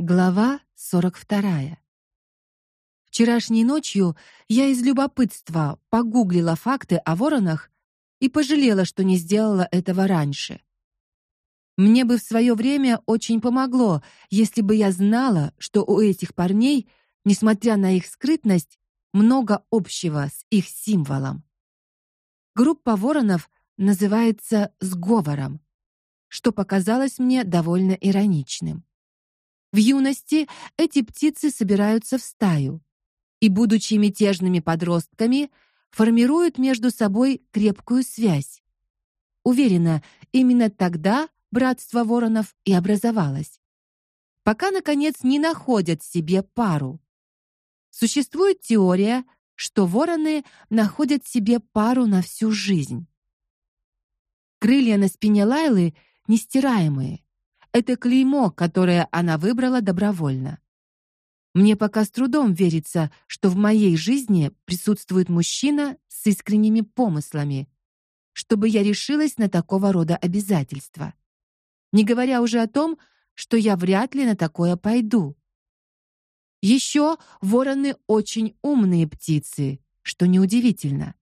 Глава 42. Вчерашней ночью я из любопытства погуглила факты о воронах и пожалела, что не сделала этого раньше. Мне бы в свое время очень помогло, если бы я знала, что у этих парней, несмотря на их скрытность, много общего с их символом. Группа воронов называется сговором, что показалось мне довольно ироничным. В юности эти птицы собираются в стаю и, будучи мятежными подростками, формируют между собой крепкую связь. Уверена, именно тогда братство воронов и образовалось. Пока наконец не находят себе пару. Существует теория, что вороны находят себе пару на всю жизнь. Крылья на спине Лайлы нестираемые. Это клеймо, которое она выбрала добровольно. Мне пока с трудом верится, что в моей жизни присутствует мужчина с искренними помыслами, чтобы я решилась на такого рода обязательства. Не говоря уже о том, что я вряд ли на такое пойду. Еще вороны очень умные птицы, что неудивительно.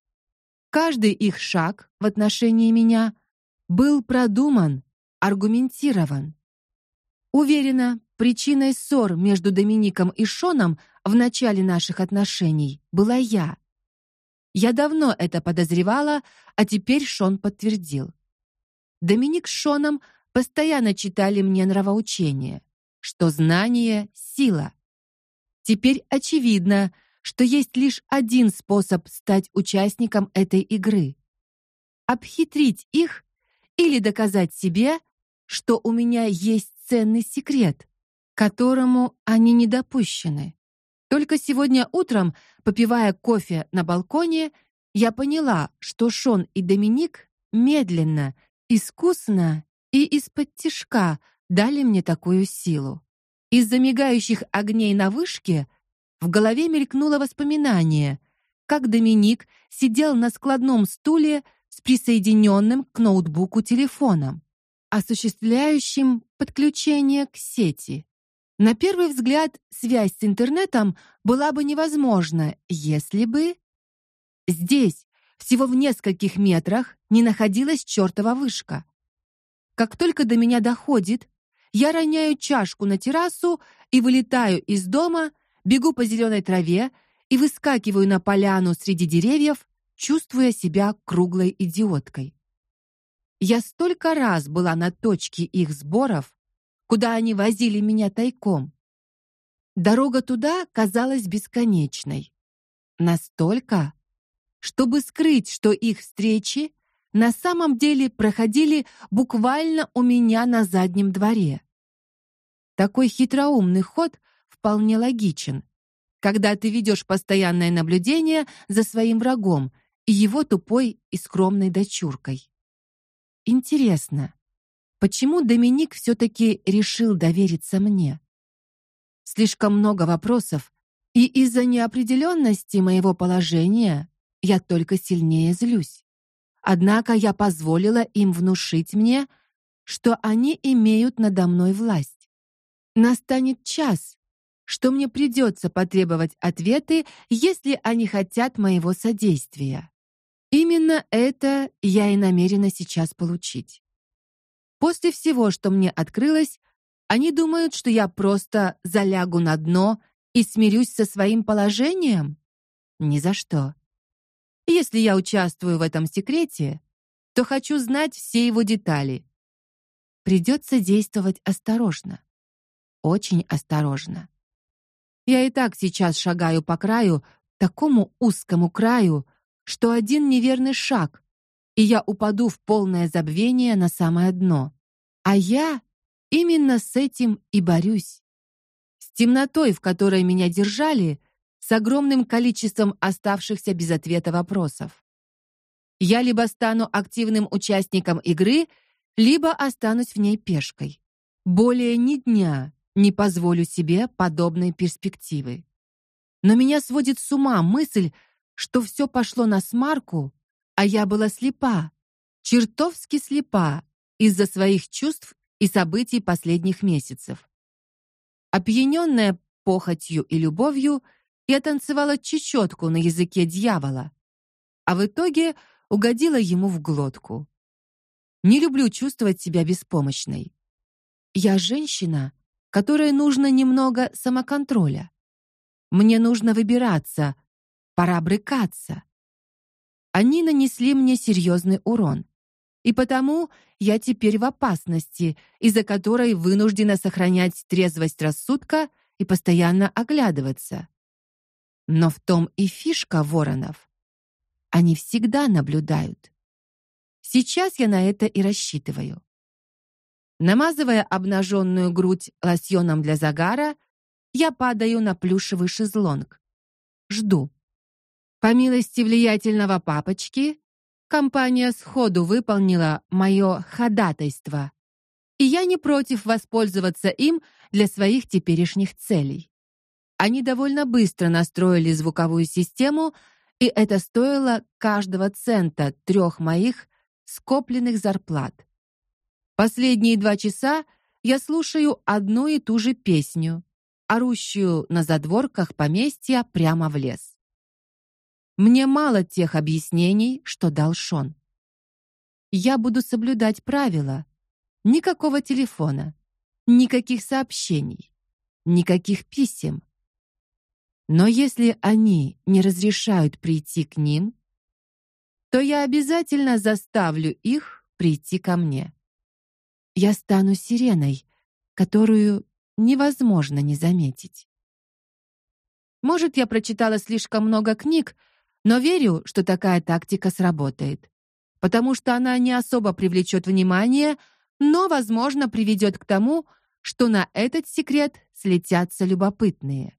Каждый их шаг в отношении меня был продуман, аргументирован. Уверена, причиной ссор между Домиником и Шоном в начале наших отношений была я. Я давно это подозревала, а теперь Шон подтвердил. Доминик с Шоном постоянно читали мне нравоучения, что знание сила. Теперь очевидно, что есть лишь один способ стать участником этой игры обхитрить их или доказать себе, что у меня есть ценный секрет, которому они не допущены. Только сегодня утром, попивая кофе на балконе, я поняла, что Шон и Доминик медленно, искусно и из-под тишка дали мне такую силу. Из-за мигающих огней на вышке в голове мелькнуло воспоминание, как Доминик сидел на складном стуле с присоединенным к ноутбуку телефоном осуществляющим подключение к сети. На первый взгляд, связь с интернетом была бы невозможна, если бы здесь, всего в нескольких метрах, не находилась чертова вышка. Как только до меня доходит, я роняю чашку на террасу и вылетаю из дома, бегу по зеленой траве и выскакиваю на поляну среди деревьев, чувствуя себя круглой идиоткой. Я столько раз была на точке их сборов, куда они возили меня тайком. Дорога туда казалась бесконечной. Настолько, чтобы скрыть, что их встречи на самом деле проходили буквально у меня на заднем дворе. Такой хитроумный ход вполне логичен, когда ты ведешь постоянное наблюдение за своим врагом и его тупой и скромной дочуркой. Интересно, почему Доминик все таки решил довериться мне? Слишком много вопросов, и из-за неопределенности моего положения я только сильнее злюсь. Однако я позволила им внушить мне, что они имеют надо мной власть. Настанет час, что мне придется потребовать ответы, если они хотят моего содействия. Именно это я и намерена сейчас получить. После всего, что мне открылось, они думают, что я просто залягу на дно и смирюсь со своим положением? Ни за что. Если я участвую в этом секрете, то хочу знать все его детали. Придется действовать осторожно. Очень осторожно. Я и так сейчас шагаю по краю, такому узкому краю, что один неверный шаг, и я упаду в полное забвение на самое дно. А я именно с этим и борюсь. С темнотой, в которой меня держали, с огромным количеством оставшихся без ответа вопросов. Я либо стану активным участником игры, либо останусь в ней пешкой. Более ни дня не позволю себе подобной перспективы. Но меня сводит с ума мысль, что все пошло на смарку, а я была слепа, чертовски слепа из-за своих чувств и событий последних месяцев. Опьяненная похотью и любовью, я танцевала чечетку на языке дьявола, а в итоге угодила ему в глотку. Не люблю чувствовать себя беспомощной. Я женщина, которой нужно немного самоконтроля. Мне нужно выбираться, пора брыкаться. Они нанесли мне серьезный урон. И потому я теперь в опасности, из-за которой вынуждена сохранять трезвость рассудка и постоянно оглядываться. Но в том и фишка воронов. Они всегда наблюдают. Сейчас я на это и рассчитываю. Намазывая обнаженную грудь лосьоном для загара, я падаю на плюшевый шезлонг. Жду. По милости влиятельного папочки, компания сходу выполнила мое ходатайство, и я не против воспользоваться им для своих теперешних целей. Они довольно быстро настроили звуковую систему, и это стоило каждого цента трех моих скопленных зарплат. Последние два часа я слушаю одну и ту же песню, орущую на задворках поместья прямо в лес. Мне мало тех объяснений, что дал Шон. Я буду соблюдать правила. Никакого телефона, никаких сообщений, никаких писем. Но если они не разрешают прийти к ним, то я обязательно заставлю их прийти ко мне. Я стану сиреной, которую невозможно не заметить. Может, я прочитала слишком много книг, но верю, что такая тактика сработает, потому что она не особо привлечет внимание, но, возможно, приведет к тому, что на этот секрет слетятся любопытные.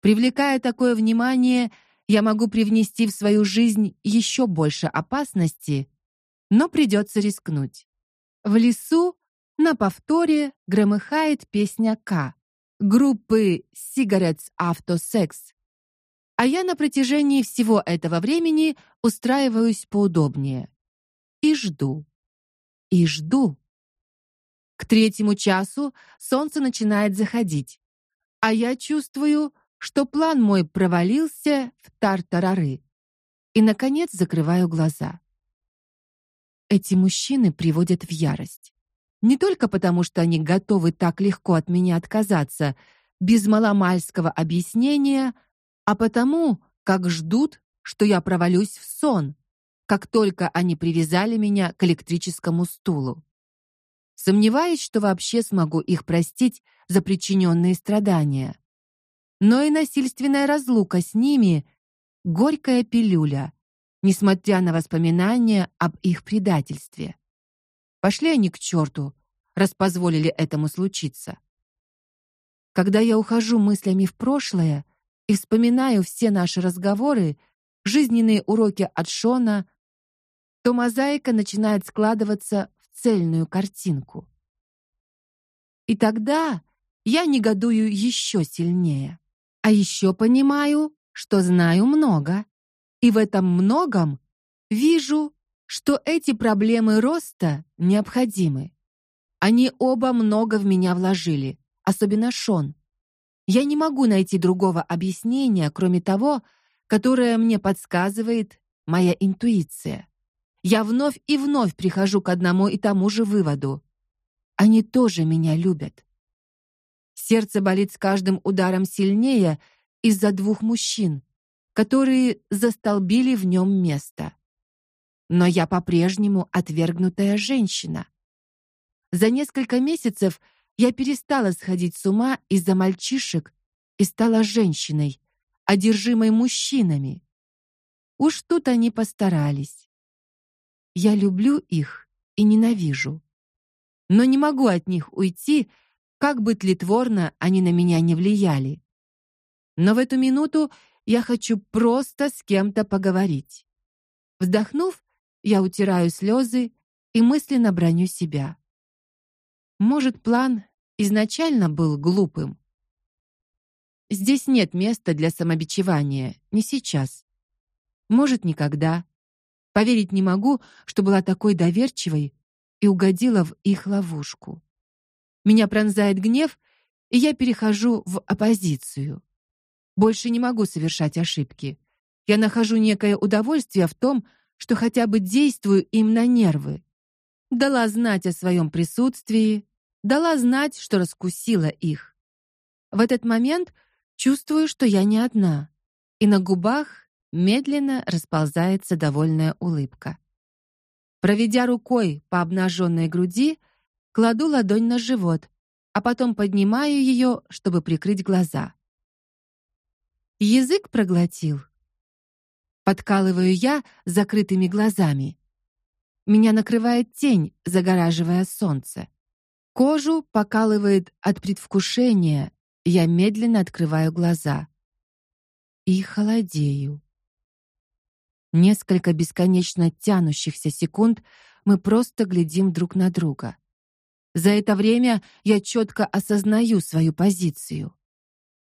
Привлекая такое внимание, я могу привнести в свою жизнь еще больше опасности, но придется рискнуть. В лесу на повторе громыхает песня К группы Cigarettes Auto Sex. А я на протяжении всего этого времени устраиваюсь поудобнее и жду. И жду. К третьему часу солнце начинает заходить, а я чувствую, что план мой провалился в тартарары. И наконец закрываю глаза. Эти мужчины приводят в ярость. Не только потому, что они готовы так легко от меня отказаться без маломальского объяснения, а потому, как ждут, что я провалюсь в сон, как только они привязали меня к электрическому стулу. Сомневаюсь, что вообще смогу их простить за причиненные страдания но и насильственная разлука с ними горькая пилюля, несмотря на воспоминания об их предательстве. Пошли они к черту, раз позволили этому случиться. Когда я ухожу мыслями в прошлое и вспоминаю все наши разговоры, жизненные уроки от Шона, то мозаика начинает складываться в цельную картинку. И тогда я негодую еще сильнее. А еще понимаю, что знаю много. И в этом многом вижу, что эти проблемы роста необходимы. Они оба много в меня вложили, особенно Шон. Я не могу найти другого объяснения, кроме того, которое мне подсказывает моя интуиция. Я вновь и вновь прихожу к одному и тому же выводу. Они тоже меня любят. Сердце болит с каждым ударом сильнее из-за двух мужчин, которые застолбили в нем место. Но я по-прежнему отвергнутая женщина. За несколько месяцев я перестала сходить с ума из-за мальчишек и стала женщиной, одержимой мужчинами. Уж тут они постарались. Я люблю их и ненавижу, но не могу от них уйти как бы тлетворно они на меня не влияли. Но в эту минуту я хочу просто с кем-то поговорить. Вздохнув, я утираю слезы и мысленно броню себя. Может, план изначально был глупым. Здесь нет места для самобичевания, не сейчас. Может, никогда. Поверить не могу, что была такой доверчивой и угодила в их ловушку. Меня пронзает гнев, и я перехожу в оппозицию. Больше не могу совершать ошибки. Я нахожу некое удовольствие в том, что хотя бы действую им на нервы. Дала знать о своем присутствии, дала знать, что раскусила их. В этот момент чувствую, что я не одна, и на губах медленно расползается довольная улыбка. Проведя рукой по обнаженной груди, кладу ладонь на живот, а потом поднимаю ее, чтобы прикрыть глаза. Язык проглотил. Подкалываю я закрытыми глазами. Меня накрывает тень, загораживая солнце. Кожу покалывает от предвкушения. Я медленно открываю глаза и холодею. Несколько бесконечно тянущихся секунд мы просто глядим друг на друга. За это время я четко осознаю свою позицию.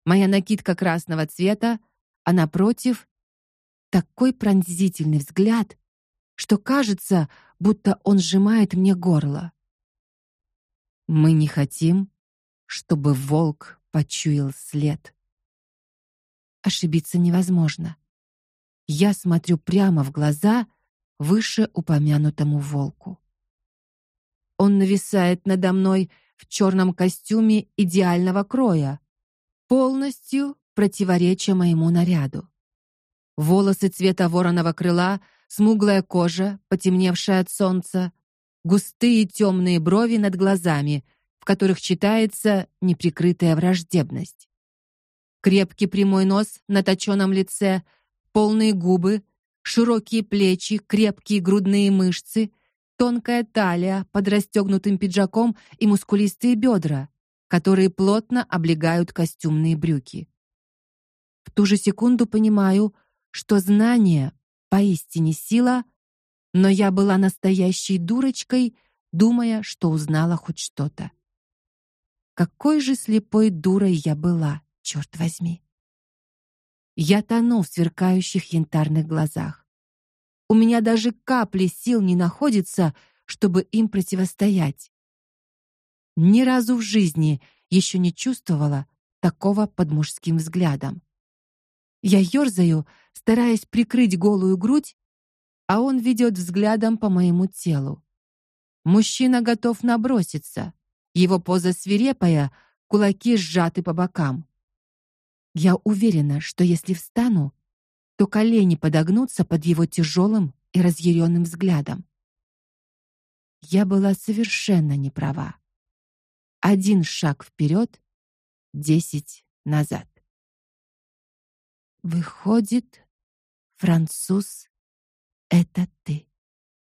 Моя накидка красного цвета, а напротив такой пронзительный взгляд, что кажется, будто он сжимает мне горло. Мы не хотим, чтобы волк почуял след. Ошибиться невозможно. Я смотрю прямо в глаза выше упомянутому волку. Он нависает надо мной в черном костюме идеального кроя, полностью противореча моему наряду. Волосы цвета вороного крыла, смуглая кожа, потемневшая от солнца, густые темные брови над глазами, в которых читается неприкрытая враждебность. Крепкий прямой нос на точёном лице, полные губы, широкие плечи, крепкие грудные мышцы, тонкая талия под расстегнутым пиджаком и мускулистые бедра, которые плотно облегают костюмные брюки. В ту же секунду понимаю, что знание поистине сила, но я была настоящей дурочкой, думая, что узнала хоть что-то. Какой же слепой дурой я была, черт возьми. Я тону в сверкающих янтарных глазах. У меня даже капли сил не находится, чтобы им противостоять. Ни разу в жизни еще не чувствовала такого под мужским взглядом. Я ерзаю, стараясь прикрыть голую грудь, а он ведет взглядом по моему телу. Мужчина готов наброситься. Его поза свирепая, кулаки сжаты по бокам. Я уверена, что если встану, то колени подогнутся под его тяжелым и разъяренным взглядом. Я была совершенно не права. Один шаг вперед, десять назад. Выходит, француз это ты.